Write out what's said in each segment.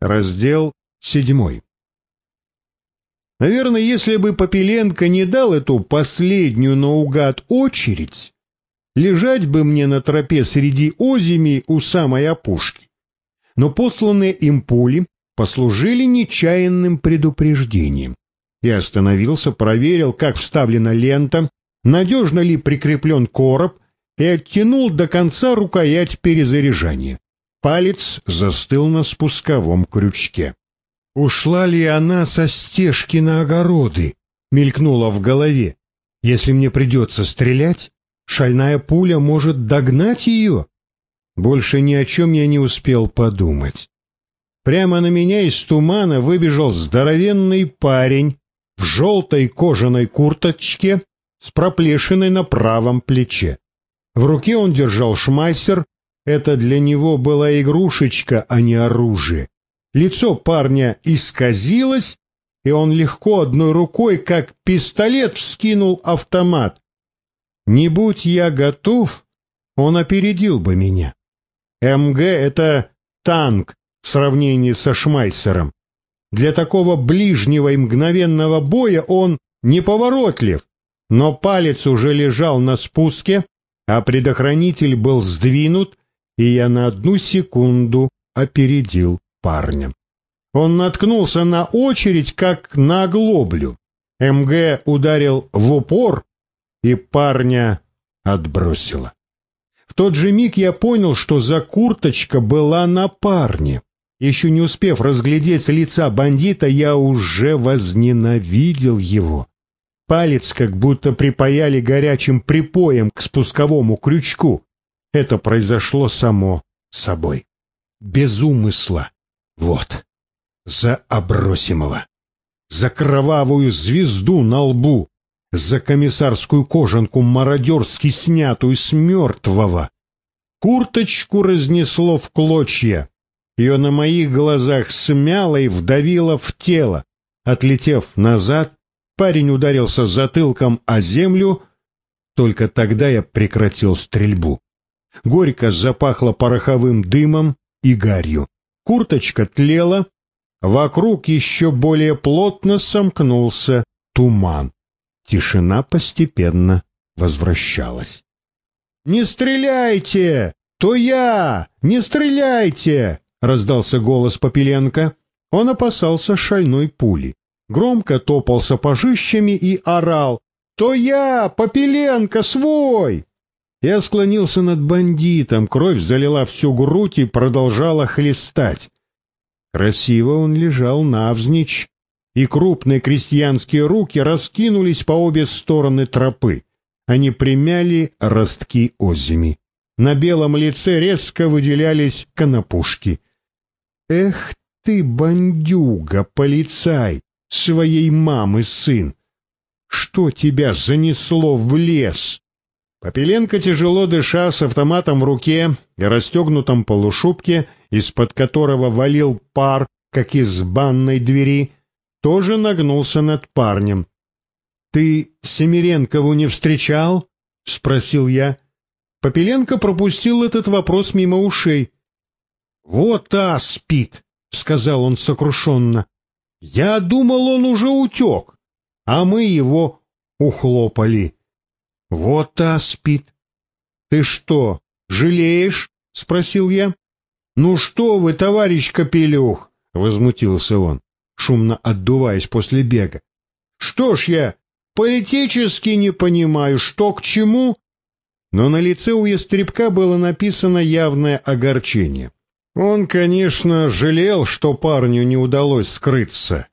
Раздел седьмой. Наверное, если бы Попеленко не дал эту последнюю наугад очередь, лежать бы мне на тропе среди озими у самой опушки. Но посланные им пули послужили нечаянным предупреждением. Я остановился, проверил, как вставлена лента, надежно ли прикреплен короб, и оттянул до конца рукоять перезаряжания. Палец застыл на спусковом крючке. «Ушла ли она со стежки на огороды?» — мелькнула в голове. «Если мне придется стрелять, шальная пуля может догнать ее?» Больше ни о чем я не успел подумать. Прямо на меня из тумана выбежал здоровенный парень в желтой кожаной курточке с проплешиной на правом плече. В руке он держал шмайсер, это для него была игрушечка, а не оружие. Лицо парня исказилось, и он легко одной рукой, как пистолет, вскинул автомат. Не будь я готов, он опередил бы меня. МГ — это танк в сравнении со Шмайсером. Для такого ближнего и мгновенного боя он неповоротлив, но палец уже лежал на спуске, а предохранитель был сдвинут, и я на одну секунду опередил парня. Он наткнулся на очередь, как на оглоблю. МГ ударил в упор, и парня отбросило. В тот же миг я понял, что за курточка была на парне. Еще не успев разглядеть лица бандита, я уже возненавидел его. Палец как будто припаяли горячим припоем к спусковому крючку. Это произошло само собой. Без умысла. Вот. За Обросимого. За кровавую звезду на лбу. За комиссарскую кожанку мародерски снятую с мертвого. Курточку разнесло в клочья. Ее на моих глазах смяло и вдавило в тело. Отлетев назад, парень ударился затылком о землю. Только тогда я прекратил стрельбу. Горько запахло пороховым дымом и гарью. Курточка тлела, вокруг еще более плотно сомкнулся туман. Тишина постепенно возвращалась. «Не стреляйте! То я! Не стреляйте!» — раздался голос Попеленко. Он опасался шальной пули. Громко топал сапожищами и орал. «То я! Попеленко свой!» Я склонился над бандитом, кровь залила всю грудь и продолжала хлестать. Красиво он лежал навзничь, и крупные крестьянские руки раскинулись по обе стороны тропы. Они примяли ростки озими. На белом лице резко выделялись конопушки. «Эх ты, бандюга, полицай, своей мамы сын! Что тебя занесло в лес?» Попеленко, тяжело дыша, с автоматом в руке и расстегнутом полушубке, из-под которого валил пар, как из банной двери, тоже нагнулся над парнем. — Ты Семиренкову не встречал? — спросил я. Попеленко пропустил этот вопрос мимо ушей. — Вот та спит, — сказал он сокрушенно. — Я думал, он уже утек, а мы его ухлопали. — вот та спит. Ты что, жалеешь? спросил я. Ну что вы, товарищ Капелюх, возмутился он, шумно отдуваясь после бега. Что ж я поэтически не понимаю, что к чему? Но на лице у ястребка было написано явное огорчение. Он, конечно, жалел, что парню не удалось скрыться.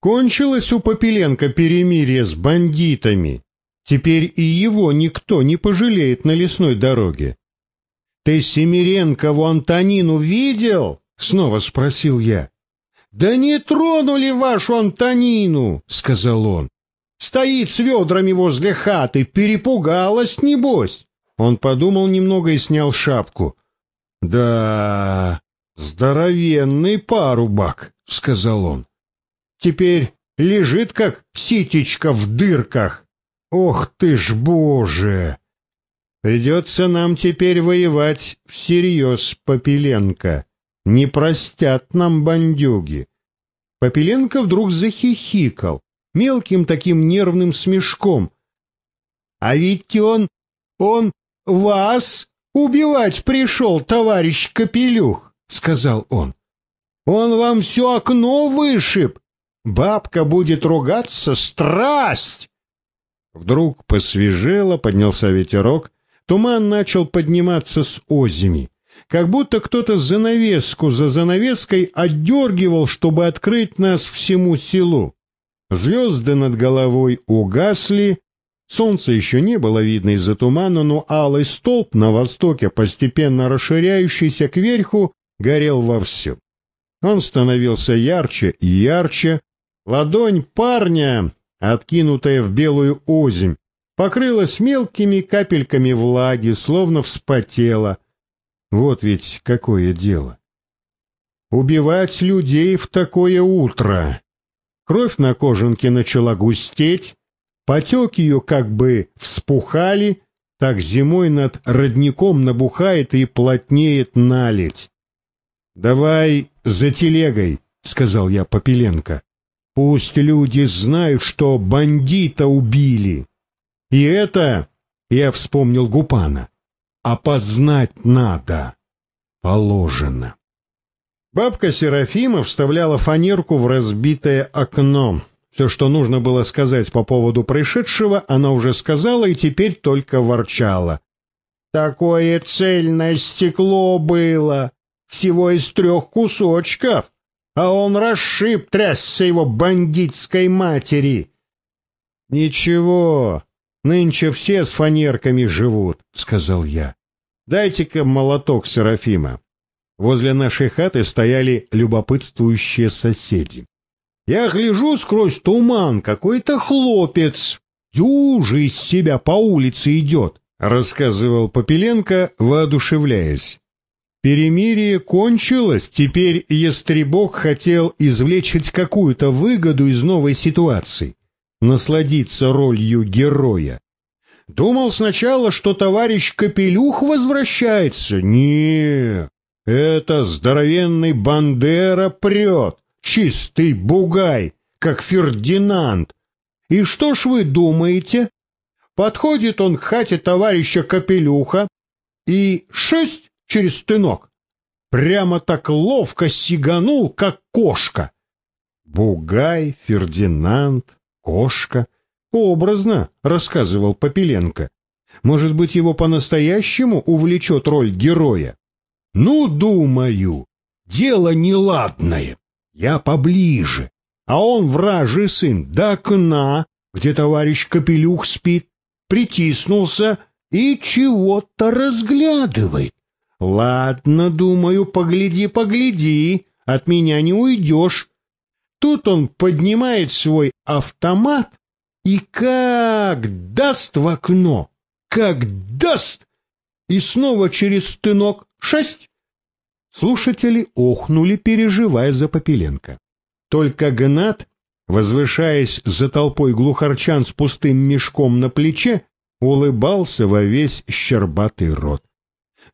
Кончилось у Попеленко перемирие с бандитами, Теперь и его никто не пожалеет на лесной дороге. — Ты Семиренкову Антонину видел? — снова спросил я. — Да не тронули вашу Антонину, — сказал он. — Стоит с ведрами возле хаты, перепугалась, небось. Он подумал немного и снял шапку. — Да, здоровенный парубак, — сказал он. — Теперь лежит, как ситечка в дырках. Ох ты ж, Боже! Придется нам теперь воевать всерьез, Попеленко. Не простят нам бандюги. Попеленко вдруг захихикал, мелким таким нервным смешком. — А ведь он, он вас убивать пришел, товарищ Капелюх, — сказал он. — Он вам все окно вышиб. Бабка будет ругаться, страсть! Вдруг посвежело, поднялся ветерок, туман начал подниматься с озими как будто кто-то занавеску за занавеской отдергивал, чтобы открыть нас всему селу. Звезды над головой угасли, солнце еще не было видно из-за тумана, но алый столб на востоке, постепенно расширяющийся кверху, горел вовсю. Он становился ярче и ярче, ладонь парня, откинутая в белую озимь, покрылась мелкими капельками влаги, словно вспотела — вот ведь какое дело. Убивать людей в такое утро. Кровь на кожанке начала густеть, потек ее как бы вспухали, так зимой над родником набухает и плотнеет наледь. — Давай за телегой, — сказал я Попеленко. — Пусть люди знают, что бандита убили. И это, я вспомнил Гупана, опознать надо. Положено. Бабка Серафима вставляла фанерку в разбитое окно. Все, что нужно было сказать по поводу происшедшего, она уже сказала и теперь только ворчала. «Такое цельное стекло было, всего из трех кусочков, а он расшиб, трясся его бандитской матери». «Ничего, Нынче все с фанерками живут, — сказал я. Дайте-ка молоток Серафима. Возле нашей хаты стояли любопытствующие соседи. Я гляжу сквозь туман, какой-то хлопец, дюжи из себя по улице идет, — рассказывал Попеленко, воодушевляясь. Перемирие кончилось, теперь Ястребок хотел извлечь какую-то выгоду из новой ситуации насладиться ролью героя. Думал сначала, что товарищ Капелюх возвращается. Не, это здоровенный Бандера прет, чистый бугай, как Фердинанд. И что ж вы думаете? Подходит он к хате товарища Капелюха и шесть через стынок. Прямо так ловко сиганул, как кошка. Бугай, Фердинанд, кошка. Образно, рассказывал Попеленко. Может быть, его по-настоящему увлечет роль героя? Ну, думаю, дело неладное. Я поближе. А он вражий сын до окна, где товарищ Капелюх спит, притиснулся и чего-то разглядывает. Ладно, думаю, погляди, погляди, от меня не уйдешь. Тут он поднимает свой автомат и как даст в окно, как даст, и снова через стынок шесть. Слушатели охнули, переживая за Попеленко. Только Гнат, возвышаясь за толпой глухарчан с пустым мешком на плече, улыбался во весь щербатый рот.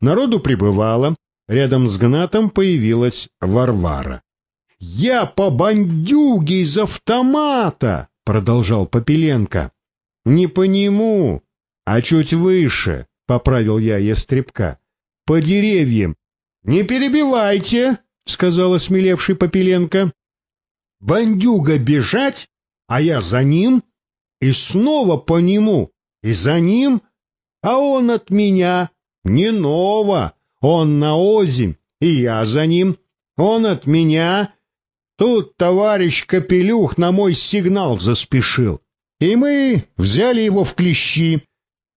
Народу прибывало, рядом с Гнатом появилась Варвара. «Я по бандюге из автомата!» — продолжал Попеленко. «Не по нему, а чуть выше», — поправил я ястребка. «По деревьям». «Не перебивайте», — сказал осмелевший Попеленко. «Бандюга бежать, а я за ним, и снова по нему, и за ним, а он от меня не ново, он на озимь, и я за ним, он от меня, Тут товарищ Капелюх на мой сигнал заспешил, и мы взяли его в клещи.